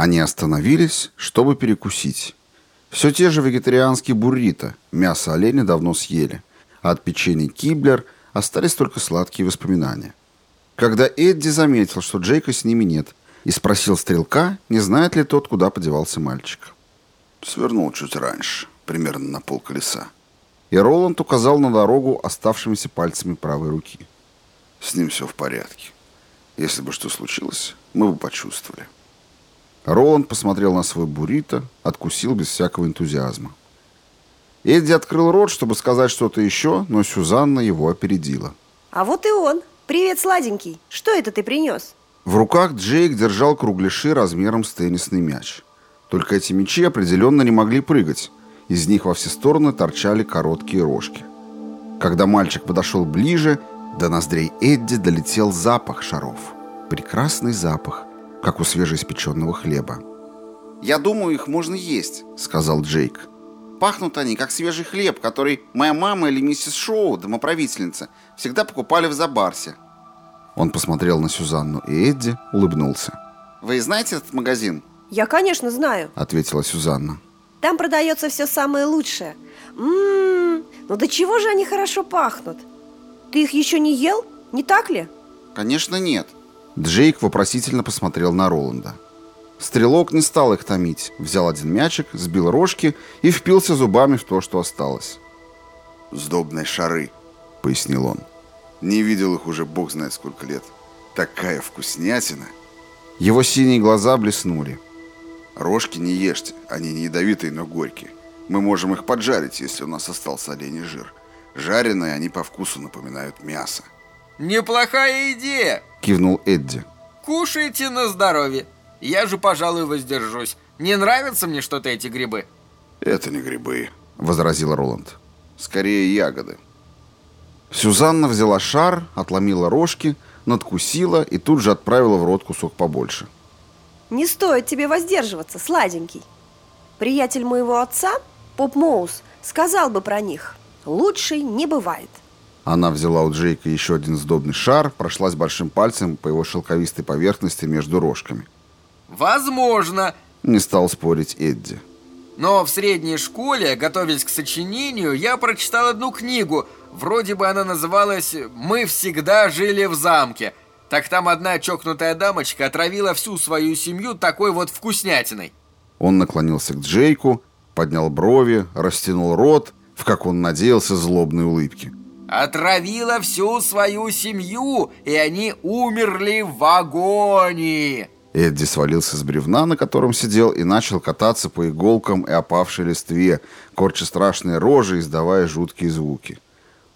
Они остановились, чтобы перекусить. Все те же вегетарианские буррито, мясо оленя давно съели, а от печенья киблер остались только сладкие воспоминания. Когда Эдди заметил, что Джейка с ними нет, и спросил стрелка, не знает ли тот, куда подевался мальчик. Свернул чуть раньше, примерно на пол колеса. И Роланд указал на дорогу оставшимися пальцами правой руки. С ним все в порядке. Если бы что случилось, мы бы почувствовали. Роланд посмотрел на свой буррито, откусил без всякого энтузиазма. Эдди открыл рот, чтобы сказать что-то еще, но Сюзанна его опередила. А вот и он. Привет, сладенький. Что это ты принес? В руках Джейк держал кругляши размером с теннисный мяч. Только эти мячи определенно не могли прыгать. Из них во все стороны торчали короткие рожки. Когда мальчик подошел ближе, до ноздрей Эдди долетел запах шаров. Прекрасный запах, как у свежеиспеченного хлеба. «Я думаю, их можно есть», — сказал Джейк. «Пахнут они, как свежий хлеб, который моя мама или миссис Шоу, домоправительница, всегда покупали в Забарсе». Он посмотрел на Сюзанну и Эдди, улыбнулся. «Вы знаете этот магазин?» Я, конечно, знаю, — ответила Сюзанна. Там продается все самое лучшее. Ммм, ну до чего же они хорошо пахнут? Ты их еще не ел, не так ли? Конечно, нет. Джейк вопросительно посмотрел на Роланда. Стрелок не стал их томить, взял один мячик, сбил рожки и впился зубами в то, что осталось. «Сдобные шары», — пояснил он. «Не видел их уже бог знает сколько лет. Такая вкуснятина!» Его синие глаза блеснули. Рожки не ешьте, они не ядовитые, но горькие. Мы можем их поджарить, если у нас остался оленей жир. Жареные они по вкусу напоминают мясо. «Неплохая идея!» – кивнул Эдди. «Кушайте на здоровье. Я же, пожалуй, воздержусь. Не нравятся мне что-то эти грибы». «Это не грибы», – возразил Роланд. «Скорее ягоды». Сюзанна взяла шар, отломила рожки, надкусила и тут же отправила в рот кусок побольше. Не стоит тебе воздерживаться, сладенький. Приятель моего отца, Поп Моус, сказал бы про них. Лучший не бывает. Она взяла у Джейка еще один сдобный шар, прошлась большим пальцем по его шелковистой поверхности между рожками. «Возможно!» – не стал спорить Эдди. Но в средней школе, готовясь к сочинению, я прочитал одну книгу. Вроде бы она называлась «Мы всегда жили в замке». Так там одна чокнутая дамочка отравила всю свою семью такой вот вкуснятиной. Он наклонился к Джейку, поднял брови, растянул рот, в, как он надеялся, злобной улыбке. Отравила всю свою семью, и они умерли в вагоне. Эдди свалился с бревна, на котором сидел, и начал кататься по иголкам и опавшей листве, корча страшные рожи, издавая жуткие звуки.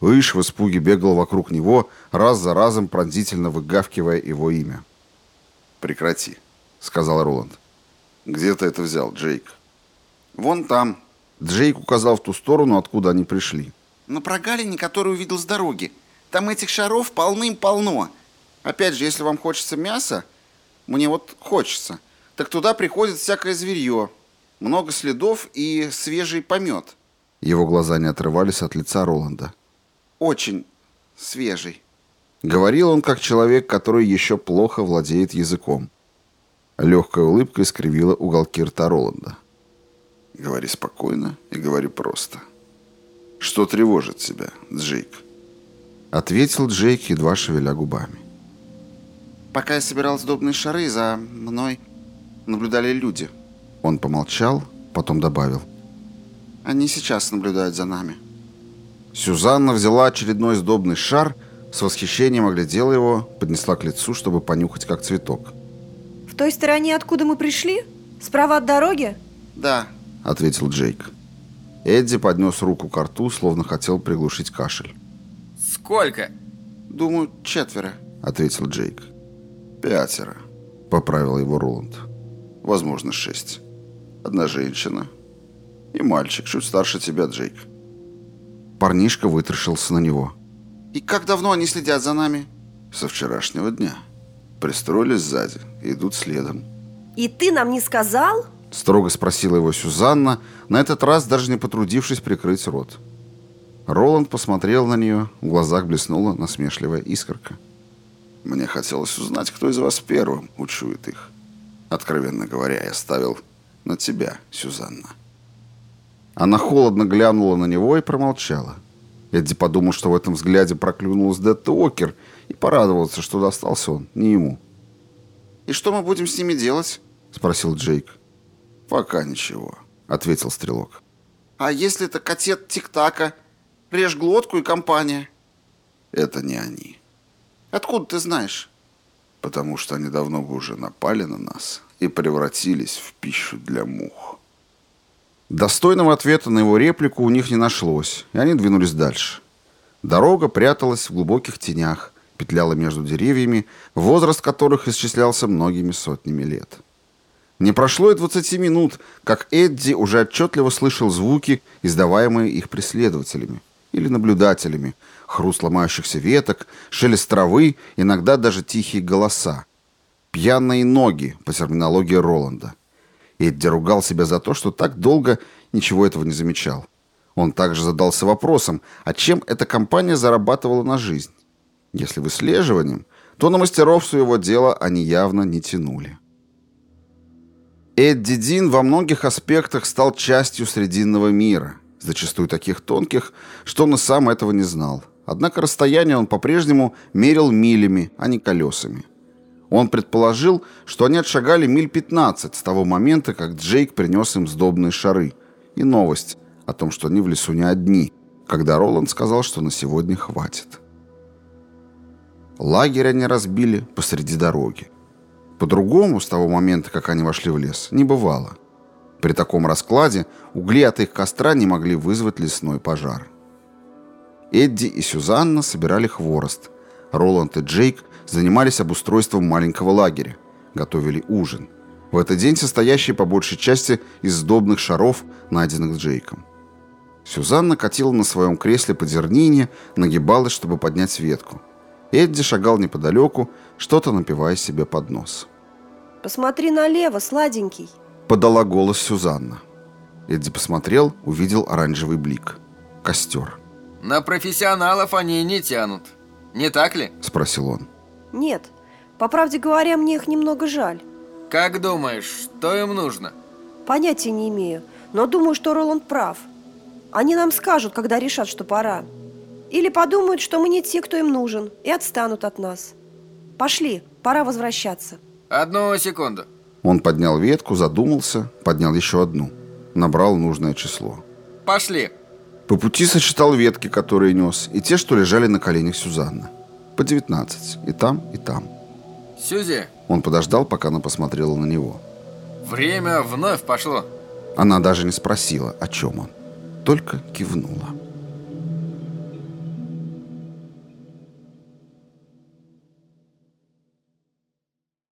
Иш в испуге бегал вокруг него, раз за разом пронзительно выгавкивая его имя. «Прекрати», — сказал Роланд. «Где ты это взял, Джейк?» «Вон там». Джейк указал в ту сторону, откуда они пришли. «На прогалине, которую увидел с дороги. Там этих шаров полным-полно. Опять же, если вам хочется мяса, мне вот хочется, так туда приходит всякое зверье. Много следов и свежий помет». Его глаза не отрывались от лица Роланда очень свежий». Говорил он как человек, который еще плохо владеет языком. Легкая улыбка искривила уголки рта Роланда. «Говори спокойно и говори просто. Что тревожит тебя, Джейк?» Ответил Джейк, едва шевеля губами. «Пока я собирал сдобные шары, за мной наблюдали люди». Он помолчал, потом добавил. «Они сейчас наблюдают за нами». Сюзанна взяла очередной сдобный шар, с восхищением оглядела его, поднесла к лицу, чтобы понюхать, как цветок. «В той стороне, откуда мы пришли? Справа от дороги?» «Да», — ответил Джейк. Эдди поднес руку к рту, словно хотел приглушить кашель. «Сколько?» «Думаю, четверо», — ответил Джейк. «Пятеро», — поправил его Роланд. «Возможно, шесть. Одна женщина и мальчик, чуть старше тебя, Джейк». Парнишка вытаращился на него. «И как давно они следят за нами?» «Со вчерашнего дня. Пристроились сзади, идут следом». «И ты нам не сказал?» Строго спросила его Сюзанна, на этот раз даже не потрудившись прикрыть рот. Роланд посмотрел на нее, в глазах блеснула насмешливая искорка. «Мне хотелось узнать, кто из вас первым учует их. откровенно говоря, я ставил на тебя, Сюзанна. Она холодно глянула на него и промолчала. Эдди подумал, что в этом взгляде проклюнулась Детта Окер, и порадовался, что достался он не ему. «И что мы будем с ними делать?» — спросил Джейк. «Пока ничего», — ответил Стрелок. «А если это котет Тик-Така? Режь глотку и компания?» «Это не они». «Откуда ты знаешь?» «Потому что они давно бы уже напали на нас и превратились в пищу для мух». Достойного ответа на его реплику у них не нашлось, и они двинулись дальше. Дорога пряталась в глубоких тенях, петляла между деревьями, возраст которых исчислялся многими сотнями лет. Не прошло и 20 минут, как Эдди уже отчетливо слышал звуки, издаваемые их преследователями или наблюдателями, хруст ломающихся веток, шелест травы, иногда даже тихие голоса. Пьяные ноги, по терминологии Роланда. Эдди ругал себя за то, что так долго ничего этого не замечал. Он также задался вопросом, а чем эта компания зарабатывала на жизнь? Если выслеживанием, то на мастеров своего дела они явно не тянули. Эдди Дин во многих аспектах стал частью Срединного мира, зачастую таких тонких, что он и сам этого не знал. Однако расстояние он по-прежнему мерил милями, а не колесами. Он предположил, что они отшагали миль 15 с того момента, как Джейк принес им сдобные шары, и новость о том, что они в лесу не одни, когда Роланд сказал, что на сегодня хватит. Лагерь они разбили посреди дороги. По-другому, с того момента, как они вошли в лес, не бывало. При таком раскладе угли от их костра не могли вызвать лесной пожар. Эдди и Сюзанна собирали хворост. Роланд и Джейк занимались обустройством маленького лагеря, готовили ужин. В этот день состоящий по большей части из сдобных шаров, найденных Джейком. Сюзанна катила на своем кресле по зернине, нагибалась, чтобы поднять ветку. Эдди шагал неподалеку, что-то напивая себе под нос. «Посмотри налево, сладенький!» Подала голос Сюзанна. Эдди посмотрел, увидел оранжевый блик. Костер. На профессионалов они не тянут. Не так ли? Спросил он. Нет, по правде говоря, мне их немного жаль. Как думаешь, что им нужно? Понятия не имею, но думаю, что Роланд прав. Они нам скажут, когда решат, что пора. Или подумают, что мы не те, кто им нужен, и отстанут от нас. Пошли, пора возвращаться. Одну секунду. Он поднял ветку, задумался, поднял еще одну. Набрал нужное число. Пошли. По пути сочетал ветки, которые нес, и те, что лежали на коленях Сюзанны. По 19. И там, и там. Сюзи. Он подождал, пока она посмотрела на него. Время вновь пошло. Она даже не спросила, о чем он. Только кивнула.